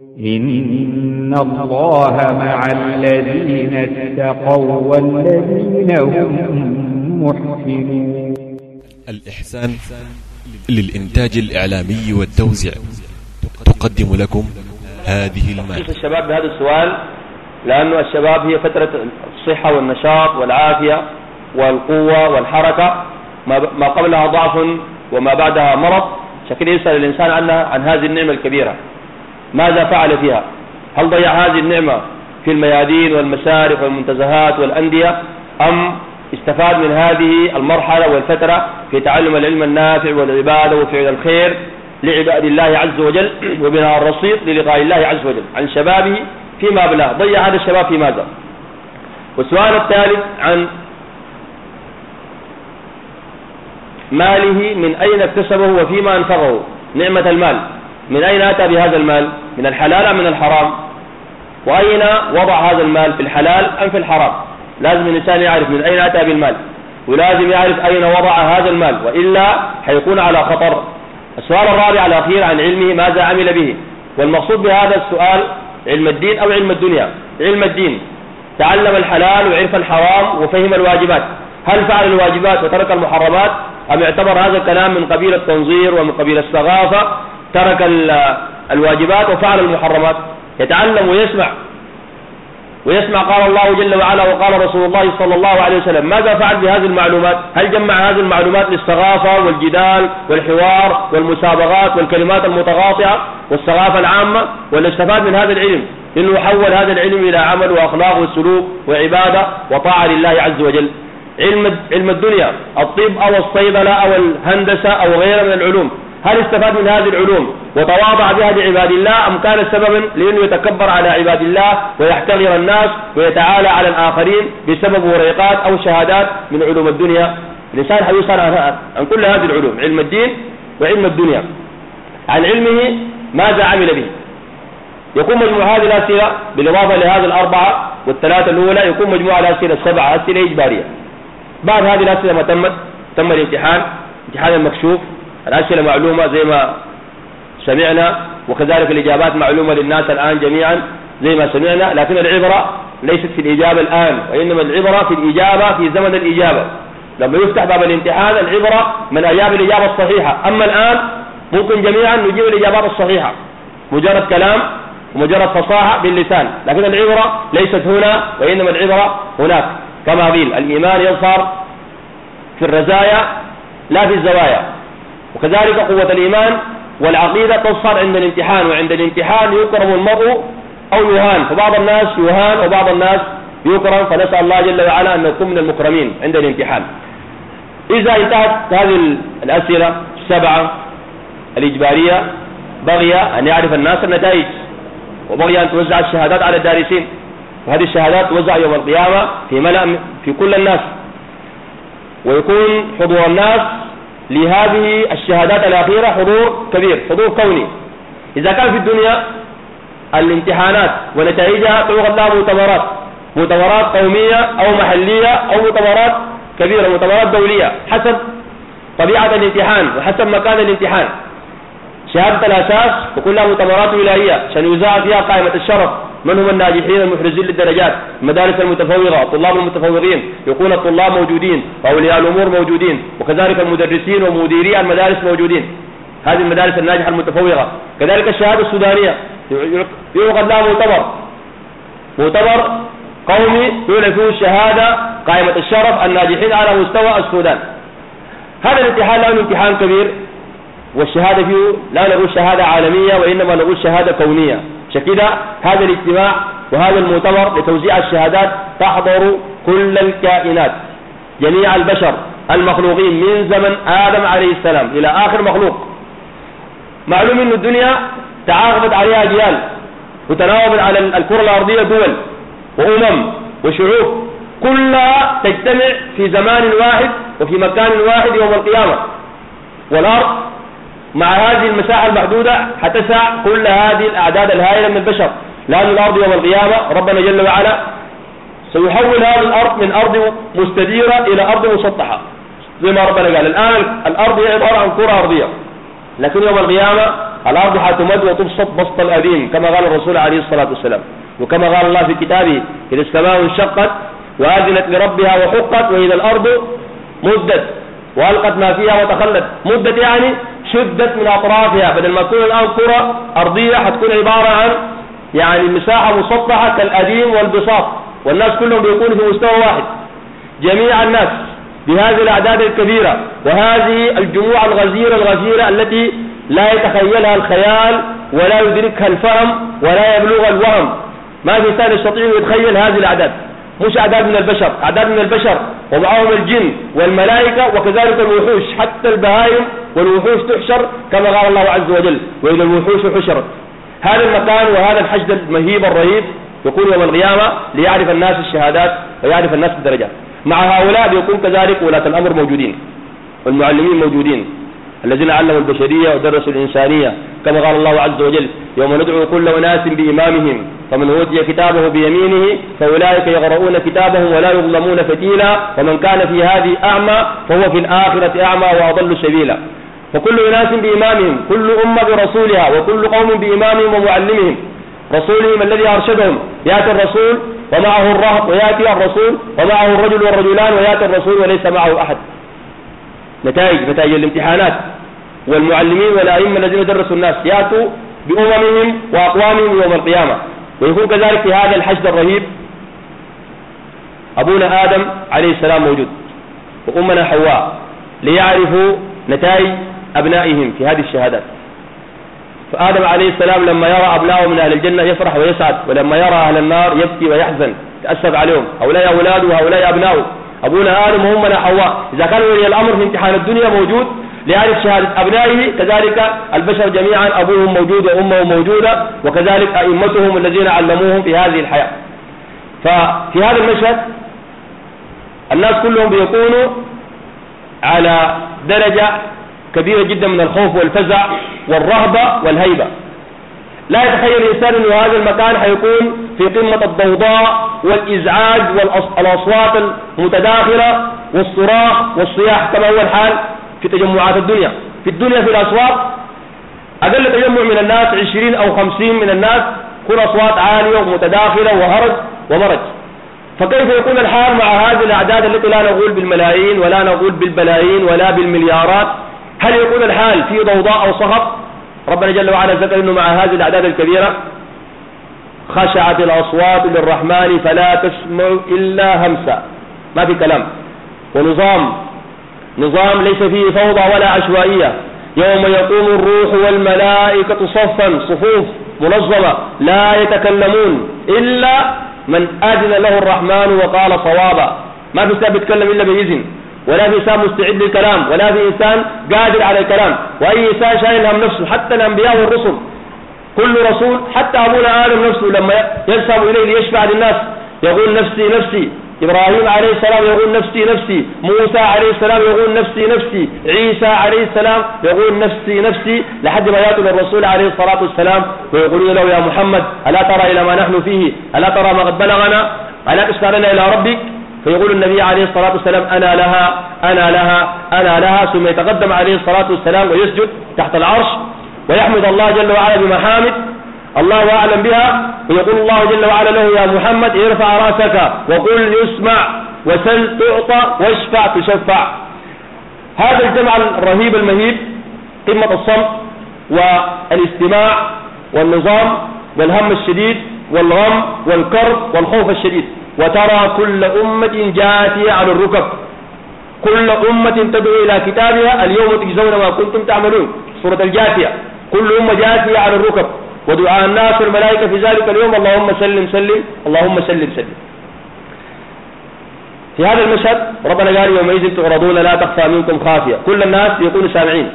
إن الله مع الذين اتقوا والذين هم محسنون الإحسان للإنتاج الإعلامي والتوزيع. تقدم لكم هذه المادة. الشباب بهذا السؤال لأنه الشباب هي فترة الصحة والنشاط والعافية والقوة والحركة. ما قبلها ضعف وما بعدها مرض. شكل يسأل الإنسان عنها عن هذه النعمة الكبيرة. ماذا فعل فيها؟ هل ضيع هذه النعمة في الميادين والمشارف والمنتزهات والأندية؟ أم استفاد من هذه المرحلة والفترة في تعلم العلم النافع والعبادة وفعل الخير لعباد الله عز وجل وبناء الرصيد للقاء الله عز وجل عن شبابه فيما بلاه ضيع هذا الشباب في ماذا؟ والسؤال الثالث عن ماله من أين اكتسبه وفيما أنفقه. نعمة المال. من أين أتى بهذا المال؟ من الحلال أم من الحرام؟ وأين وضع هذا المال في الحلال أم في الحرام؟ لازم الإنسان يعرف من أين أتى بالمال. ولازم يعرف أين وضع هذا المال. وإلا حيكون على خطر. السؤال الرابع الأخير عن علمه ماذا عمل به؟ والمقصود بهذا السؤال علم الدين أو علم الدنيا؟ علم الدين. تعلم الحلال وعرف الحرام وفهم الواجبات. هل فعل الواجبات وترك المحرمات؟ أم اعتبر هذا الكلام من قبيل التنظير ومن قبيل الثقافة ترك الواجبات وفعل المحرمات. يتعلم ويسمع. ويسمع قال الله جل وعلا وقال رسول الله صلى الله عليه وسلم ماذا فعل بهذه المعلومات؟ هل جمع هذه المعلومات للثقافة والجدال والحوار والمسابقات والكلمات المتقاطعة والثقافة العامة؟ ولا استفاد من هذا العلم؟ إنه حول هذا العلم إلى عمل وأخلاق وسلوك وعبادة وطاعة لله عز وجل. علم علم الدنيا الطب أو الصيدلة أو الهندسة أو غيرها من العلوم هل استفاد من هذه العلوم وتواضع بها لعباد الله أم كان سببا لأنه يتكبر على عباد الله ويحتقر الناس ويتعالى على الآخرين بسبب وريقات أو شهادات من علوم الدنيا؟ الإنسان حيسأل عن كل هذه العلوم علم الدين وعلم الدنيا. عن علمه ماذا عمل به؟ يكون مجموع هذه الأسئلة بالإضافة لهذه الأربعة والثلاثة الأولى يكون مجموع الأسئلة السبعة أسئلة إجبارية. بعد هذه الأسئلة ما تمت تم الامتحان. امتحان المكشوف. الأسئلة معلومة زي ما سمعنا وكذلك الإجابات معلومة للناس الآن جميعا زي ما سمعنا لكن العبرة ليست في الإجابة الآن وإنما العبرة في الإجابة في زمن الإجابة. لما يفتح باب الامتحان العبرة من أجاب الإجابة الصحيحة. أما الآن ممكن جميعا نجيب الإجابات الصحيحة. مجرد كلام ومجرد فصاحة باللسان. لكن العبرة ليست هنا وإنما العبرة هناك. كما قيل الإيمان يظهر في الرزايا لا في الزوايا. وكذلك قوة الإيمان والعقيدة تظهر عند الامتحان وعند الامتحان يكرم المرء أو يهان. فبعض الناس يهان وبعض الناس يكرم فنسأل الله جل وعلا أن نكون من المكرمين عند الامتحان. إذا انتهت هذه الأسئلة السبعة الإجبارية بغي أن يعرف الناس النتائج وبغي أن توزع الشهادات على الدارسين. وهذه الشهادات توزع يوم القيامة في ملأ في كل الناس. ويكون حضور الناس لهذه الشهادات الأخيرة حضور كبير حضور كوني. إذا كان في الدنيا الامتحانات ونتائجها تعرض لها مؤتمرات مؤتمرات قومية أو محلية أو مؤتمرات كبيرة مؤتمرات دولية حسب طبيعة الامتحان وحسب مكان الامتحان. شهادة الأساس وكلها مؤتمرات ولاية عشان يذاع فيها قائمة الشرف. من هم الناجحين المحرزين للدرجات؟ المدارس المتفوقة الطلاب المتفوقين يكون الطلاب موجودين وأولياء الأمور موجودين وكذلك المدرسين ومديري المدارس موجودين. هذه المدارس الناجحة المتفوقة. كذلك الشهادة السودانية. يعقد لها مؤتمر. مؤتمر قومي يعلن فيه الشهادة قائمة الشرف الناجحين على مستوى السودان. هذا الامتحان له امتحان كبير والشهادة فيه لا نقول شهادة عالمية وإنما نقول شهادة كونية. شكدا هذا الاجتماع وهذا المؤتمر لتوزيع الشهادات تحضر كل الكائنات جميع البشر المخلوقين من زمن آدم عليه السلام إلى آخر مخلوق. معلوم أن الدنيا تعاقبت عليها أجيال وتناوبت على الكرة الأرضية دول وأمم وشعوب كلها تجتمع في زمان واحد وفي مكان واحد يوم القيامة. والأرض مع هذه المساحة المحدودة حتسع كل هذه الأعداد الهائلة من البشر. لأن الأرض يوم القيامة. ربنا جل وعلا سيحول هذه الأرض من أرض مستديرة إلى أرض مسطحة. زي ما ربنا قال الآن الأرض هي عبارة عن كرة أرضية. لكن يوم القيامة الأرض حتمد وتبسط بسط الأديم كما قال الرسول عليه الصلاة والسلام. وكما قال الله في كتابه إذا السماء انشقت وآذنت لربها وحقت وإذا الأرض مدت وألقت ما فيها وتخلت. مدت يعني شدت من أطرافها. بدل ما تكون الآن كرة أرضية حتكون عبارة عن يعني مساحة مسطحة كالأديم والبساط. والناس كلهم بيكونوا في مستوى واحد. جميع الناس بهذه الأعداد الكبيرة. وهذه الجموع الغزيرة الغزيرة التي لا يتخيلها الخيال ولا يدركها الفهم ولا يبلغ الوهم. ما في إنسان يستطيع يتخيل هذه الأعداد. مش أعداد من البشر أعداد من البشر ومعهم الجن والملائكة وكذلك الوحوش حتى البهائم والوحوش تحشر كما قال الله عز وجل وإذا الوحوش حشرت. هذا المكان وهذا الحشد المهيب الرهيب يكون يوم القيامة ليعرف الناس الشهادات ويعرف الناس الدرجات. مع هؤلاء بيكون كذلك ولاة الأمر موجودين والمعلمين موجودين. الذين علموا البشرية ودرسوا الإنسانية. كما قال الله عز وجل يوم ندعو كل أناس بإمامهم فمن أوتي كتابه بيمينه فأولئك يقرؤون كتابهم ولا يظلمون فتيلا. ومن كان في هذه أعمى فهو في الآخرة أعمى وأضل سبيلا. فكل أناس بإمامهم كل أمة برسولها وكل قوم بإمامهم ومعلمهم. رسولهم الذي أرشدهم يأتي الرسول ومعه الرهط ويأتي الرسول ومعه الرجل والرجلان ويأتي الرسول وليس معه أحد. نتائج نتائج الامتحانات. والمعلمين والأئمة الذين درسوا الناس يأتوا بأممهم وأقوامهم يوم القيامة. ويكون كذلك في هذا الحشد الرهيب أبونا آدم عليه السلام موجود وأمنا حواء ليعرفوا نتائج أبنائهم في هذه الشهادات. فآدم عليه السلام لما يرى أبنائه من أهل الجنة يفرح ويسعد ولما يرى أهل النار يبكي ويحزن تأسف عليهم. هؤلاء أولاده وهؤلاء أبنائه أبونا آدم وأمنا حواء. إذا كان ولي الأمر في امتحان الدنيا موجود ليعرف شهادة أبنائه كذلك البشر جميعا أبوهم موجود وأمهم موجودة وكذلك أئمتهم الذين علموهم في هذه الحياة. ففي هذا المشهد الناس كلهم بيكونوا على درجة كبيرة جدا من الخوف والفزع والرهبة والهيبة. لا يتخيل الإنسان أن هذا المكان حيكون في قمة الضوضاء والإزعاج والأصوات المتداخلة والصراخ والصياح كما هو الحال في تجمعات الدنيا. في الدنيا في الأسواق أقل تجمع من الناس عشرين أو خمسين من الناس كل أصوات عالية ومتداخلة وهرج ومرج. فكيف يكون الحال مع هذه الأعداد التي لا نقول بالملايين ولا نقول بالبلايين ولا بالمليارات؟ هل يكون الحال في ضوضاء أو صخب؟ ربنا جل وعلا ذكر أنه مع هذه الأعداد الكبيرة خشعت الأصوات للرحمن فلا تسمع إلا همسا. ما في كلام. ونظام. نظام ليس فيه فوضى ولا عشوائية. يوم يقوم الروح والملائكة صفا صفوف منظمة لا يتكلمون إلا من أذن له الرحمن وقال صوابا. ما في إنسان يتكلم إلا بإذن. ولا في إنسان مستعد للكلام ولا في إنسان قادر على الكلام وأي إنسان شايل هم نفسه حتى الأنبياء والرسل. كل رسول حتى أبونا آدم نفسه لما يذهب إليه ليشفع للناس يقول نفسي نفسي. إبراهيم عليه السلام يقول نفسي نفسي. موسى عليه السلام يقول نفسي نفسي. عيسى عليه السلام يقول نفسي نفسي. لحد ما يأتي الرسول عليه الصلاة والسلام ويقولون له يا محمد ألا ترى إلى ما نحن فيه؟ ألا ترى ما قد بلغنا؟ ألا تشكى لنا إلى ربك؟ فيقول النبي عليه الصلاة والسلام أنا لها أنا لها أنا لها ثم يتقدم عليه الصلاة والسلام ويسجد تحت العرش ويحمد الله جل وعلا بمحامد الله أعلم بها ويقول الله جل وعلا له يا محمد ارفع رأسك وقل يسمع وسل تعطى واشفع تشفع. هذا الجمع الرهيب المهيب قمة الصمت والاستماع والنظام والهم الشديد والغم والكرب والخوف الشديد. وترى كل أمة جاثية على الركب. كل أمة تدعو إلى كتابها اليوم تجزون ما كنتم تعملون. سورة الجاثية. كل أمة جاثية على الركب. ودعاء الناس والملائكة في ذلك اليوم. اللهم سلم سلم اللهم سلم سلم. في هذا المشهد ربنا قال يومئذ تعرضون لا تخفى منكم خافية. كل الناس يكونوا سامعين.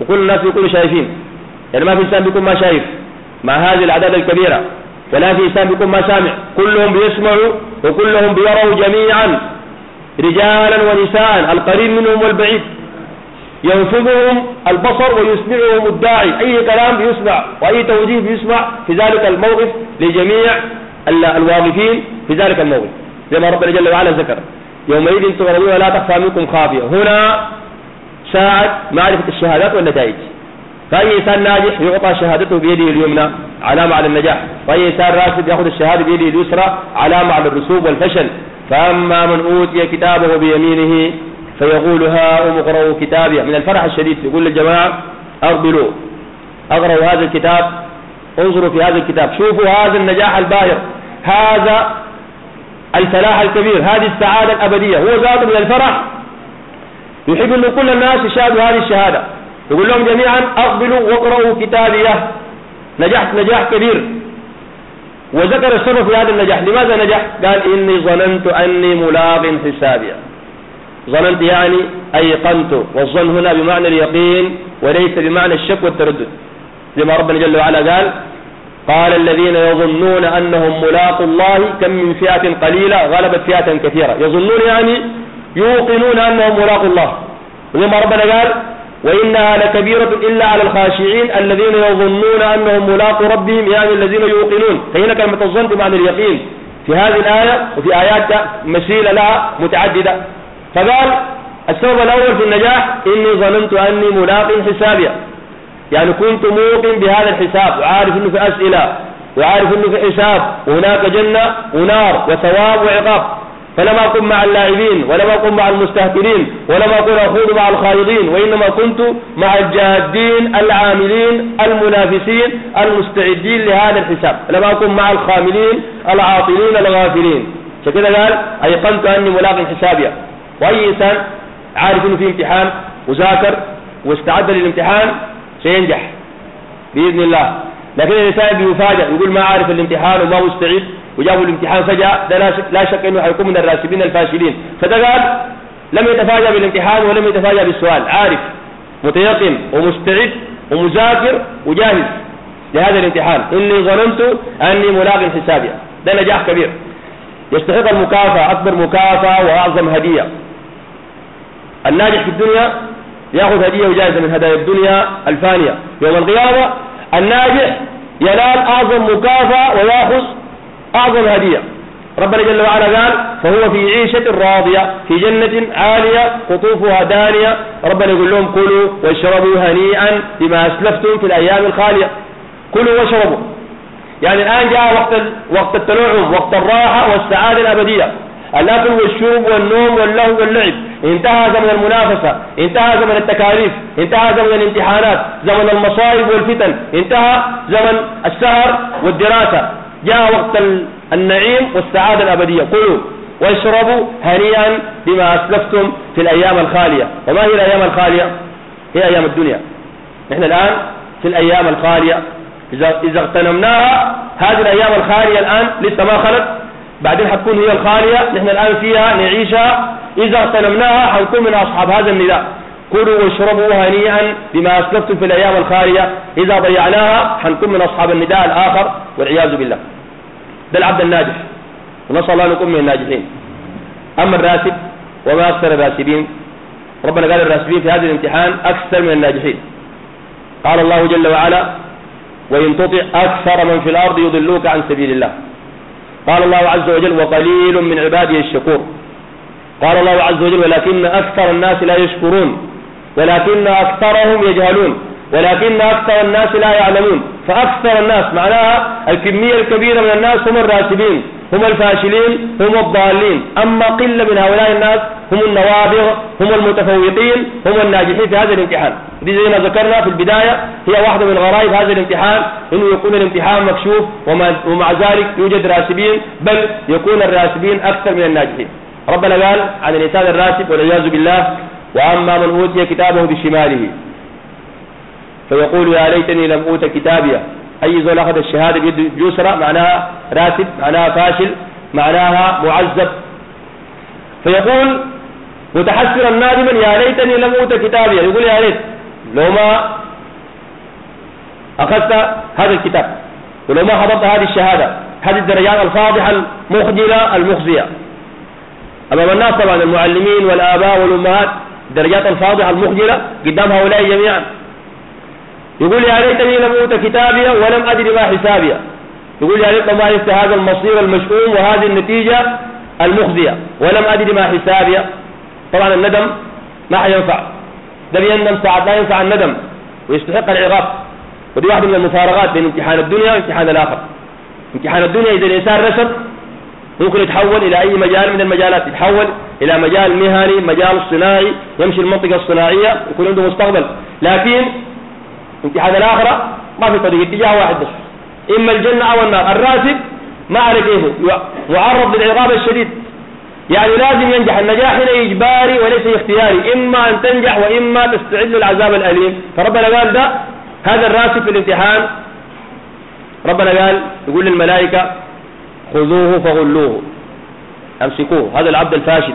وكل الناس يكونوا شايفين. يعني ما في إنسان بيكون ما شايف. مع هذه الأعداد الكبيرة. ولا في بيكون ما سامع كلهم بيسمعوا وكلهم بيروا جميعا رجالا ونساء. القريب منهم والبعيد. ينفذهم البصر ويسمعهم الداعي. أي كلام بيسمع وأي توجيه بيسمع في ذلك الموقف لجميع الواقفين في ذلك الموقف. زي ما ربنا جل وعلا ذكر. يومئذ تغرضون لا تخفى منكم خافية. هنا ساعة معرفة الشهادات والنتائج. فأي إنسان ناجح يعطى شهادته بيده اليمنى علامة على النجاح. وأي إنسان راسب يأخذ الشهادة بيده اليسرى علامة على الرسوب والفشل. فأما من أوتي كتابه بيمينه فيقول هاؤم اقرأوا كتابي. من الفرح الشديد يقول للجماعة أقبلوا أقرأوا هذا الكتاب. انظروا في هذا الكتاب. شوفوا هذا النجاح الباهر. هذا الفلاح الكبير. هذه السعادة الأبدية. هو ذاته من الفرح. يحب أن كل الناس يشاهدوا هذه الشهادة. يقول لهم جميعا أقبلوا واقرأوا كتابي نجحت نجاح كبير. وذكر السبب في هذا النجاح. لماذا نجح قال إني ظننت أني ملاق حسابي ظننت يعني أيقنت. والظن هنا بمعنى اليقين وليس بمعنى الشك والتردد. لما ربنا جل وعلا قال قال الذين يظنون أنهم ملاقوا الله كم من فئة قليلة غلبت فئة كثيرة. يظنون يعني يوقنون أنهم ملاقوا الله. وزي ما ربنا قال وإنها لكبيرة إلا على الخاشعين الذين يظنون أنهم ملاقوا ربهم يعني الذين يوقنون. فهنا كلمة الظن بمعنى اليقين. في هذه الآية وفي آيات مسيلة لها متعددة. فقال السبب الأول في النجاح إني ظننت أني ملاق حسابي. يعني كنت موقن بهذا الحساب وعارف أنه في أسئلة وعارف أنه في حساب. وهناك جنة ونار وثواب وعقاب. فلم أكن مع اللاعبين ولم أكن مع المستهترين ولم أكن أخوض مع الخائضين وإنما كنت مع الجادين العاملين المنافسين المستعدين لهذا الحساب. لم أكن مع الخاملين العاطلين الغافلين. فكذا قال أيقنت أني ملاق حسابي. وأي إنسان عارف أنه في امتحان وذاكر واستعد للامتحان سينجح بإذن الله. لكن الإنسان بيفاجأ يقول ما عارف الامتحان وما مستعد. وجابوا الامتحان فجأة ده لا شك إنه حيكون من الراسبين الفاشلين. فده قال لم يتفاجأ بالامتحان ولم يتفاجأ بالسؤال. عارف متيقن ومستعد ومذاكر وجاهز لهذا الامتحان. إني ظننت أني ملاق حسابي. ده نجاح كبير. يستحق المكافأة أكبر مكافأة وأعظم هدية. الناجح في الدنيا يأخذ هدية وجائزة من هدايا الدنيا الفانية. يوم القيامة الناجح ينال أعظم مكافأة ويأخذ أعظم هدية ربنا جل وعلا قال فهو في عيشة راضية في جنة عالية قطوفها دانية. ربنا يقول لهم كلوا واشربوا هنيئا بما أسلفتم في الأيام الخالية. كلوا واشربوا. يعني الآن جاء وقت وقت التنعم وقت الراحة والسعادة الأبدية. الأكل والشرب والنوم واللهو واللعب. انتهى زمن المنافسة انتهى زمن التكاليف انتهى زمن الامتحانات زمن المصائب والفتن انتهى زمن السهر والدراسة. جاء وقت النعيم والسعادة الأبدية. كلوا واشربوا هنيئا بما أسلفتم في الأيام الخالية. وما هي الأيام الخالية؟ هي أيام الدنيا. نحن الآن في الأيام الخالية. إذا, إذا اغتنمناها هذه الأيام الخالية الآن لسه ما خلت. بعدين حتكون هي الخالية. نحن الآن فيها نعيشها. إذا اغتنمناها حنكون من أصحاب هذا النداء. كلوا واشربوا هنيئا بما أسلفتم في الأيام الخالية. إذا ضيعناها حنكون من أصحاب النداء الآخر والعياذ بالله. ده العبد الناجح. ونسأل الله أن نكون من الناجحين. أما الراسب وما أكثر الراسبين. ربنا قال الراسبين في هذا الامتحان أكثر من الناجحين. قال الله جل وعلا وإن تطع أكثر من في الأرض يضلوك عن سبيل الله. قال الله عز وجل وقليل من عبادي الشكور. قال الله عز وجل ولكن أكثر الناس لا يشكرون. ولكن أكثرهم يجهلون ولكن أكثر الناس لا يعلمون. فأكثر الناس معناها الكمية الكبيرة من الناس هم الراسبين هم الفاشلين هم الضالين. أما قلة من هؤلاء الناس هم النوابغ هم المتفوقين هم الناجحين في هذا الامتحان. دي زي ما ذكرنا في البداية هي واحدة من غرائب هذا الامتحان إنه يكون الامتحان مكشوف ومع ذلك يوجد راسبين بل يكون الراسبين أكثر من الناجحين. ربنا قال عن الإنسان الراسب والعياذ بالله وأما من أوتي كتابه بشماله فيقول يا ليتني لم أوت كتابيه أي زول أخذ الشهادة بيد يسرى معناها راتب معناها فاشل معناها معذب. فيقول متحسرا نادما يا ليتني لم أوت كتابيه يقول يا ليت لو ما أخذت هذا الكتاب ولو ما حضرت هذه الشهادة هذه الدرجات الفاضحة المخجلة المخزية. أمام الناس طبعا المعلمين والآباء والأمهات الدرجات الفاضحة المخجلة قدام هؤلاء جميعا. يقول يا ليتني لم أوت كتابي ولم أدري ما حسابي. يقول يا ليت ما عرفت هذا المصير المشؤوم وهذه النتيجة المخزية. ولم أدري ما حسابي. طبعا الندم ما حينفع. ده بيندم ساعات لا ينفع الندم. ويستحق العقاب. ودي واحدة من المفارقات بين امتحان الدنيا وامتحان الآخر. امتحان الدنيا إذا الإنسان رسب ممكن يتحول إلى أي مجال من المجالات؟ يتحول إلى مجال مهني مجال صناعي يمشي المنطقة الصناعية يكون عنده مستقبل. لكن امتحان الآخرة ما في طريق اتجاه واحد بس. إما الجنة أو النار. الراتب ما على كيفه معرض للعقاب الشديد. يعني لازم ينجح النجاح هنا إجباري وليس اختياري. إما أن تنجح وإما تستعد للعذاب الأليم. فربنا قال ده هذا الراسب في الامتحان. ربنا قال يقول للملائكة خذوه فغلوه. امسكوه. هذا العبد الفاشل.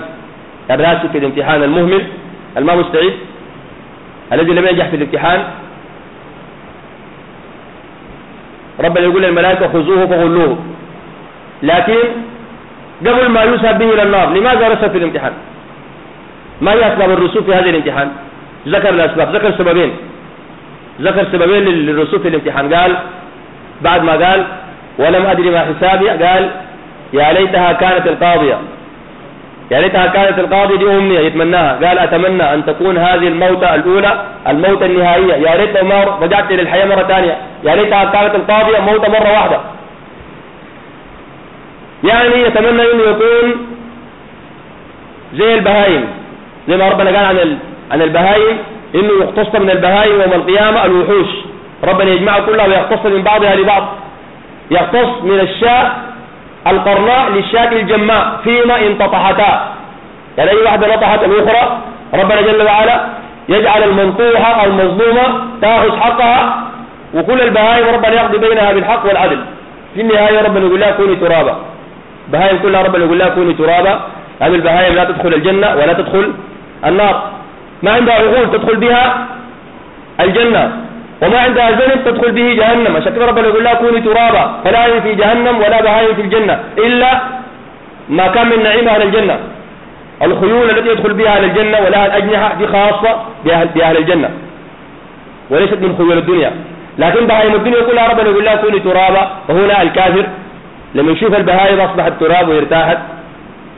الراسب في الامتحان المهمل. الما مستعد؟ الذي لم ينجح في الامتحان؟ ربنا يقول للملائكة خذوه فغلوه. لكن قبل ما يسهب به إلى النار لماذا رسب في الامتحان؟ ما هي أسباب الرسوب في هذا الامتحان؟ ذكر الأسباب. ذكر سببين ذكر سببين للرسوب في الامتحان. قال بعد ما قال ولم أدري ما حسابي. قال يا ليتها كانت القاضية. يا ليتها كانت القاضية دي أمنية يتمناها. قال أتمنى أن تكون هذه الموتة الأولى الموتة النهائية. يا ريت ما رجعت للحياة مرة ثانية. يا ليتها كانت القاضية موتة مرة واحدة. يعني يتمنى انه يكون زي البهايم. زي ما ربنا قال عن عن البهايم إنه يقتص من البهايم يوم القيامة الوحوش. ربنا يجمعها كلها ويقتص من بعضها لبعض. يقتص من الشاء القرناء للشاة الجماء فيما انتطحتا. يعني أي واحدة نطحت الاخرى ربنا جل وعلا يجعل المنطوحة المظلومة تاخذ حقها وكل البهايم ربنا يقضي بينها بالحق والعدل. في النهاية ربنا يقول لها كوني ترابا. بهايم كلها ربنا يقول لها كوني ترابا. هذه البهايم لا تدخل الجنة ولا تدخل النار. ما عندها عقول تدخل بها الجنة. وما عندها ذنب تدخل به جهنم. كده ربنا يقول لها كوني ترابا فلا في جهنم ولا بهايم في الجنة إلا ما كان من نعيم أهل الجنة. الخيول التي يدخل بها أهل الجنة ولها الأجنحة دي خاصة بأهل, بأهل الجنة. وليست من خيول الدنيا. لكن بهايم الدنيا كلها ربنا يقول لها كوني ترابا. وهنا الكافر لما يشوف البهائم أصبحت تراب وارتاحت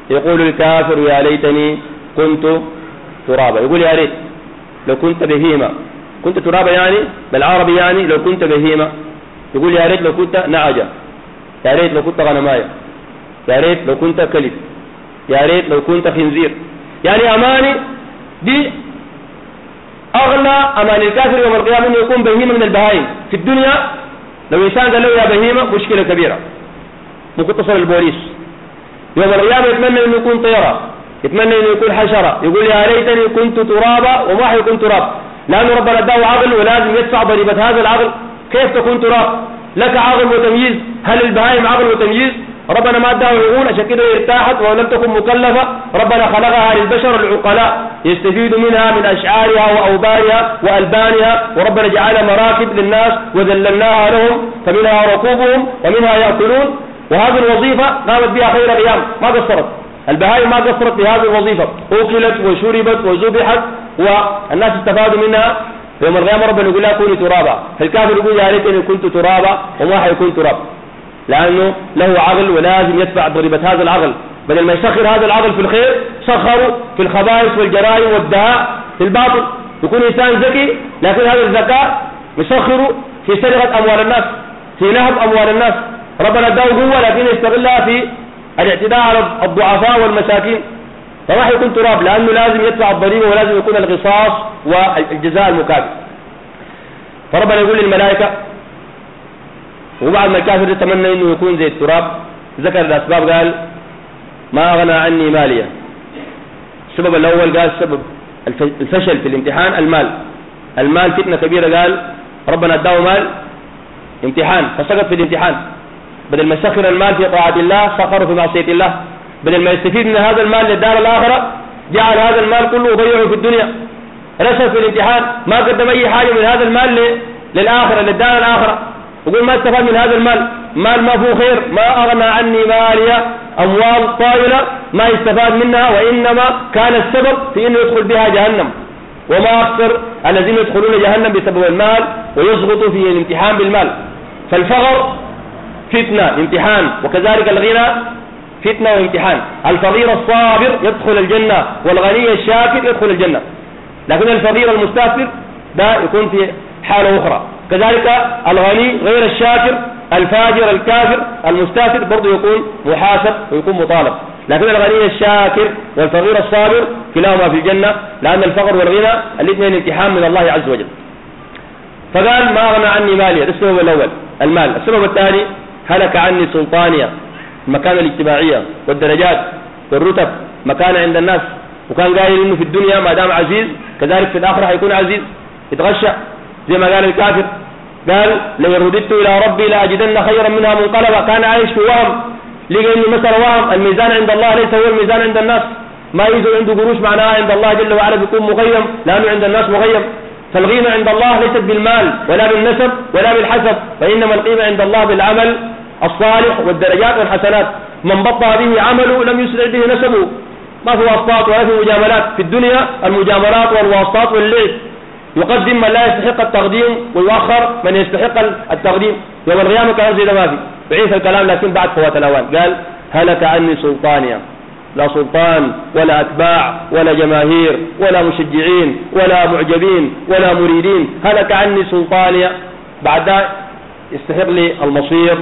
يقول الكافر يا ليتني كنت ترابا. يقول يا ريت لو كنت بهيمة كنت ترابا يعني بالعربي يعني لو كنت بهيمة. يقول يا ريت لو كنت نعجة. يا ريت لو كنت غنماية. يا ريت لو كنت كلب. يا ريت لو كنت خنزير. يعني أماني دي أغلى أمان الكافر يوم القيامة أنه يكون بهيمة من البهائم. في الدنيا لو إنسان قال له يا بهيمة مشكلة كبيرة. ممكن تصل البوليس يوم القيامة يتمنى إنه يكون طيرة يتمنى إنه يكون حشرة. يقول يا ليتني كنت ترابا وما حيكون تراب. لأنه ربنا اداه عقل ولازم يدفع ضريبة هذا العقل. كيف تكون تراب لك عقل وتمييز. هل البهائم عقل وتمييز؟ ربنا ما أداه عقول عشان كده ارتاحت ولم تكن مكلفة. ربنا خلقها للبشر العقلاء. يستفيد منها من أشعارها وأوبارها وألبانها. وربنا جعلها مراكب للناس وذللناها لهم. فمنها ركوبهم ومنها يأكلون. وهذه الوظيفة قامت بها خير أيام ما قصرت. البهائم ما قصرت بهذه الوظيفة. أكلت وشربت وذبحت. والناس استفادوا منها. يوم القيامة ربنا يقول لها كوني ترابا. فالكافر يقول يا ريتني كنت ترابا وما حيكون تراب. لأنه له عقل ولازم يدفع ضريبة هذا العقل. بدل ما يسخر هذا العقل في الخير سخروا في الخبائث والجرائم والدهاء في الباطل. يكون إنسان ذكي لكن هذا الذكاء يسخره في سرقة أموال الناس في نهب أموال الناس. ربنا اداه قوة لكن يستغلها في الاعتداء على الضعفاء والمساكين. فما حيكون تراب لأنه لازم يدفع الضريبة ولازم يكون القصاص والجزاء المكافئ فربنا يقول للملائكة وبعد ما الكافر يتمنى إنه يكون زي التراب. ذكر الأسباب قال ما أغنى عني مالية السبب الأول قال سبب الفشل في الامتحان المال. المال فتنة كبيرة قال ربنا أداه مال امتحان. فسقط في الامتحان. بدل ما يسخر المال في طاعة الله سخره في معصية الله. بدل ما يستفيد من هذا المال للدار الآخرة جعل هذا المال كله يضيعه في الدنيا. رسل في الامتحان ما قدم أي حاجة من هذا المال للآخرة للدار الآخرة. يقول ما استفاد من هذا المال؟ مال ما فيه خير ما أغنى عني مالية أموال طائلة ما يستفاد منها وإنما كان السبب في أنه يدخل بها جهنم. وما أكثر الذين يدخلون جهنم بسبب المال ويسقطوا في الامتحان بالمال. فالفقر فتنة امتحان وكذلك الغنى فتنة وامتحان. الفقير الصابر يدخل الجنة والغني الشاكر يدخل الجنة. لكن الفقير المستكبر ده يكون في حالة أخرى. كذلك الغني غير الشاكر الفاجر الكافر المستاكر برضه يكون محاسب ويكون مطالب. لكن الغني الشاكر والفقير الصابر كلاهما في الجنة لأن الفقر والغنى الاثنين امتحان من الله عز وجل. فقال ما أغنى عني مالي؟ هذا السبب الأول المال. السبب الثاني هلك عني سلطانية. المكانة الاجتماعية والدرجات والرتب مكانة عند الناس. وكان قايل إنه في الدنيا ما دام عزيز كذلك في الآخرة حيكون عزيز. يتغشى زي ما قال الكافر. قال لو رددت إلى ربي لأجدن خيرا منها منقلبا. كان عايش في وهم. لقى إنه مثلا وهم. الميزان عند الله ليس هو الميزان عند الناس. ما يزول عنده قروش معناها عند الله جل وعلا بيكون مغيم. لأنه عند الناس مغيم. فالقيمة عند الله ليست بالمال ولا بالنسب ولا بالحسب وإنما القيمة عند الله بالعمل. الصالح والدرجات والحسنات. من بطأ به عمله لم يسرع به نسبه. ما في واسطات ولا في مجاملات في الدنيا؟ المجاملات والواسطات واللعب. يقدم من لا يستحق التقديم ويؤخر من يستحق التقديم. يوم القيامة كلام زي ما في. بعيث الكلام لكن بعد فوات الأوان. قال هلك عني سلطانيا لا سلطان ولا أتباع ولا جماهير ولا مشجعين ولا معجبين ولا مريدين. هلك عني سلطانيا بعد يستحق لي المصير.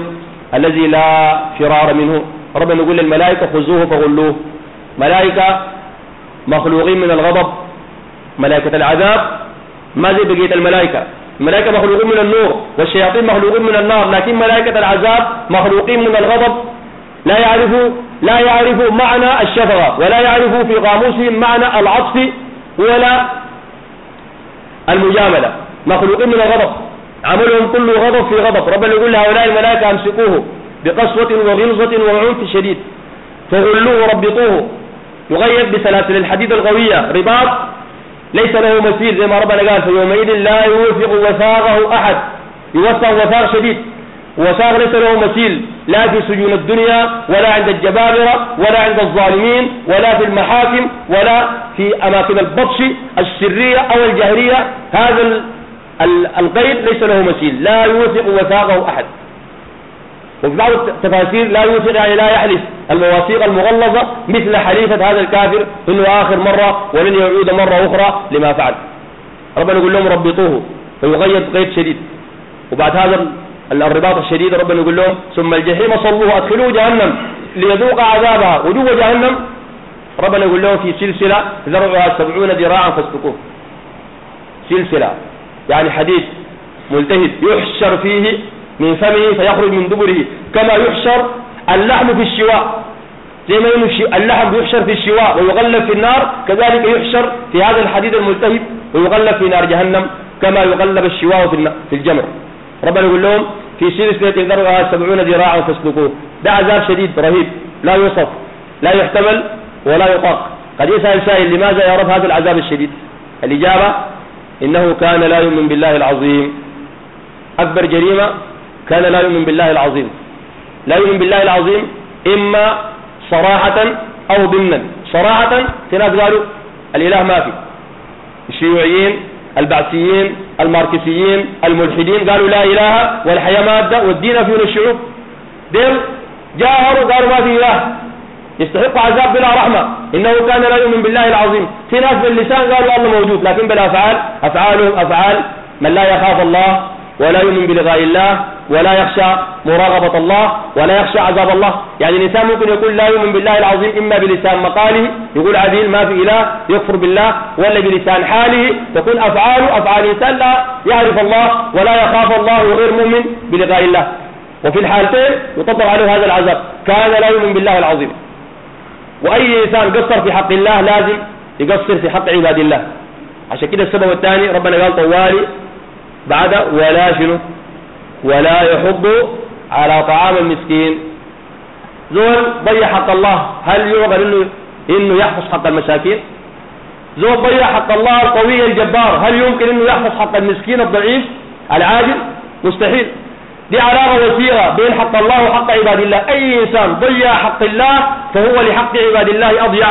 الذي لا فرار منه. ربنا يقول للملائكة خذوه فغلوه. ملائكة مخلوقين من الغضب ملائكة العذاب. ما زي بقية الملائكة؟ الملائكة مخلوقين من النور والشياطين مخلوقين من النار لكن ملائكة العذاب مخلوقين من الغضب. لا يعرفوا لا يعرفوا معنى الشفقة ولا يعرفوا في قاموسهم معنى العطف ولا المجاملة. مخلوقين من الغضب. عملهم كله غضب في غضب. ربنا يقول لهؤلاء الملائكة أمسكوه بقسوة وغلظة وعنف شديد. فغلوه ربطوه يغيب بسلاسل الحديد القوية. رباط. ليس له مثيل زي ما ربنا قال فيومئذ لا يوثق وثاقه أحد. يوثق وثاق شديد. وثاق ليس له مثيل لا في سجون الدنيا ولا عند الجبابرة ولا عند الظالمين ولا في المحاكم ولا في أماكن البطش السرية أو الجهرية هذا القيد ليس له مثيل لا يوثق وثاقه أحد. وفي بعض التفاسير لا يوثق يعني لا يحلف المواثيق المغلظة مثل حليفة هذا الكافر إنه آخر مرة ولن يعود مرة أخرى لما فعل. ربنا يقول لهم ربطوه فيغير قيد شديد. وبعد هذا الرباط الشديد ربنا يقول لهم ثم الجحيم صلوه أدخلوه جهنم ليذوق عذابها. وجوه جهنم ربنا يقول لهم في سلسلة ذرعها سبعون ذراعا فاسلكوه. سلسلة. يعني حديد ملتهب يحشر فيه من فمه فيخرج من دبره كما يحشر اللحم في الشواء. زي ما اللحم يحشر في الشواء ويغلف في النار كذلك يحشر في هذا الحديد الملتهب ويغلف في نار جهنم كما يغلب الشواء في الجمر ربنا يقول لهم في سلسلة ذرعها سبعون ذراعا فاسلكوه. ده عذاب شديد رهيب. لا يوصف لا يحتمل ولا يطاق. قد يسأل سائل لماذا يا رب هذا العذاب الشديد؟ الإجابة إنه كان لا يؤمن بالله العظيم. أكبر جريمة كان لا يؤمن بالله العظيم. لا يؤمن بالله العظيم إما صراحة أو ضمنا. صراحة في ناس قالوا الإله ما في. الشيوعيين البعثيين الماركسيين الملحدين قالوا لا إله والحياة مادة والدين فيه الشعوب. دير جاهروا قالوا ما في إله. يستحق عذاب بلا رحمة. إنه كان لا يؤمن بالله العظيم. في ناس باللسان قالوا الله موجود لكن بالأفعال أفعالهم أفعال. من لا يخاف الله ولا يؤمن بلقاء الله ولا يخشى مراقبة الله ولا يخشى عذاب الله. يعني الإنسان ممكن يقول لا يؤمن بالله العظيم إما بلسان مقاله يقول عديل ما في إله يكفر بالله ولا بلسان حاله. تكون أفعاله أفعال إنسان لا يعرف الله ولا يخاف الله وغير مؤمن بلقاء الله. وفي الحالتين يطبق عليه هذا العذاب. كان لا يؤمن بالله العظيم. وأي إنسان قصر في حق الله لازم يقصر في حق عباد الله. عشان كده السبب الثاني ربنا قال طوالي بعد ولا شنو؟ ولا يحض على طعام المسكين. زول ضيع حق الله هل يعقل انه إنه يحفظ حق المساكين؟ زول ضيع حق الله القوي الجبار هل يمكن إنه يحفظ حق المسكين الضعيف؟ العاجز مستحيل. دي علاقة وثيقة بين حق الله وحق عباد الله. أي إنسان ضيع حق الله فهو لحق عباد الله أضيع.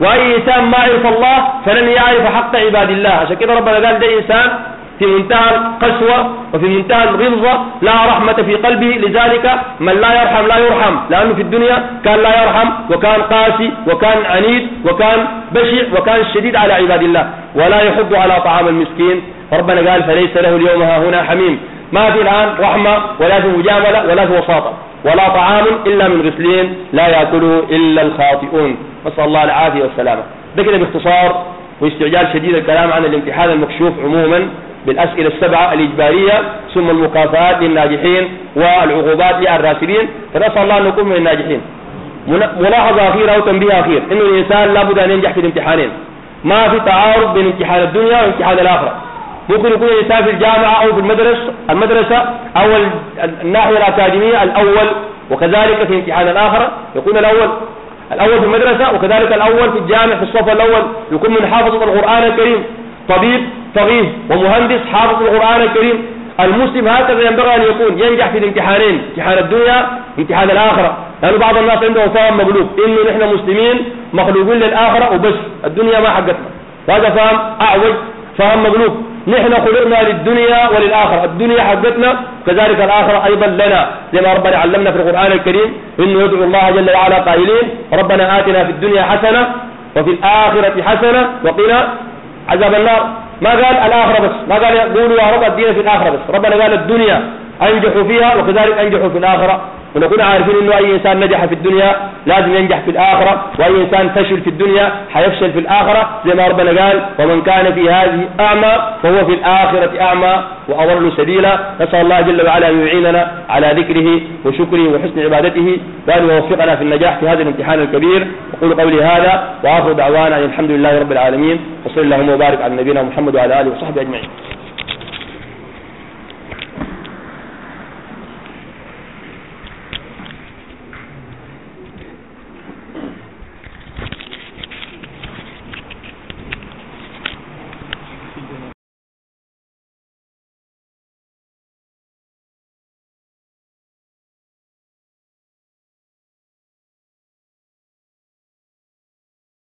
وأي إنسان ما يعرف الله فلن يعرف حق عباد الله. عشان كده ربنا قال ده إنسان في منتهى القسوة وفي منتهى الغلظة لا رحمة في قلبه. لذلك من لا يرحم لا يرحم. لأنه في الدنيا كان لا يرحم وكان قاسي وكان عنيد وكان بشع وكان شديد على عباد الله. ولا يحض على طعام المسكين. ربنا قال فليس له اليوم ها هنا حميم. ما في الآن رحمة ولا في مجاملة ولا في وساطة ولا طعام إلا من غسلين لا يأكله إلا الخاطئون. نسأل الله العافية والسلامة. ده كده باختصار واستعجال شديد الكلام عن الامتحان المكشوف عموما بالأسئلة السبعة الإجبارية ثم المكافآت للناجحين والعقوبات للراسلين. فنسأل الله أن نكون من الناجحين. ملاحظة أخيرة أو تنبيه أخير. إنه الإنسان لابد أن ينجح في الامتحانين. ما في تعارض بين امتحان الدنيا وامتحان الآخرة. ممكن يكون الإنسان في الجامعة أو في المدرسة المدرسة أو الناحية الأكاديمية الأول وكذلك في امتحان الآخرة يكون الأول. الأول في المدرسة وكذلك الأول في الجامع في الصف الأول. يكون من حافظة القرآن الكريم. طبيب فقيه ومهندس حافظ القرآن الكريم. المسلم هكذا ينبغي أن يكون. ينجح في الامتحانين. امتحان الدنيا امتحان الآخرة. لأن بعض الناس عندهم فهم مقلوب إنه نحن مسلمين مخلوقين للآخرة وبس. الدنيا ما حقتنا. وهذا فهم أعوج فهم مقلوب نحن خلقنا للدنيا وللآخرة. الدنيا حقتنا كذلك الآخرة أيضا لنا زي ما ربنا علمنا في القرآن الكريم إنه يدعو الله جل وعلا قائلين ربنا آتنا في الدنيا حسنة وفي الآخرة حسنة وقنا عذاب النار. ما قال الآخرة بس ما قال قولوا يا رب الدين في الآخرة بس. ربنا قال الدنيا أنجحوا فيها وكذلك أنجحوا في الآخرة. ونكون عارفين إنه أي إنسان نجح في الدنيا لازم ينجح في الآخرة وأي إنسان فشل في الدنيا حيفشل في الآخرة زي ما ربنا قال ومن كان في هذه أعمى فهو في الآخرة أعمى وأضل سبيلا. نسأل الله جل وعلا أن يعيننا على ذكره وشكره وحسن عبادته وأن يوفقنا في النجاح في هذا الامتحان الكبير. أقول قولي هذا وآخر دعوانا أن الحمد لله رب العالمين وصلى اللهم وبارك على نبينا محمد وعلى آله وصحبه أجمعين.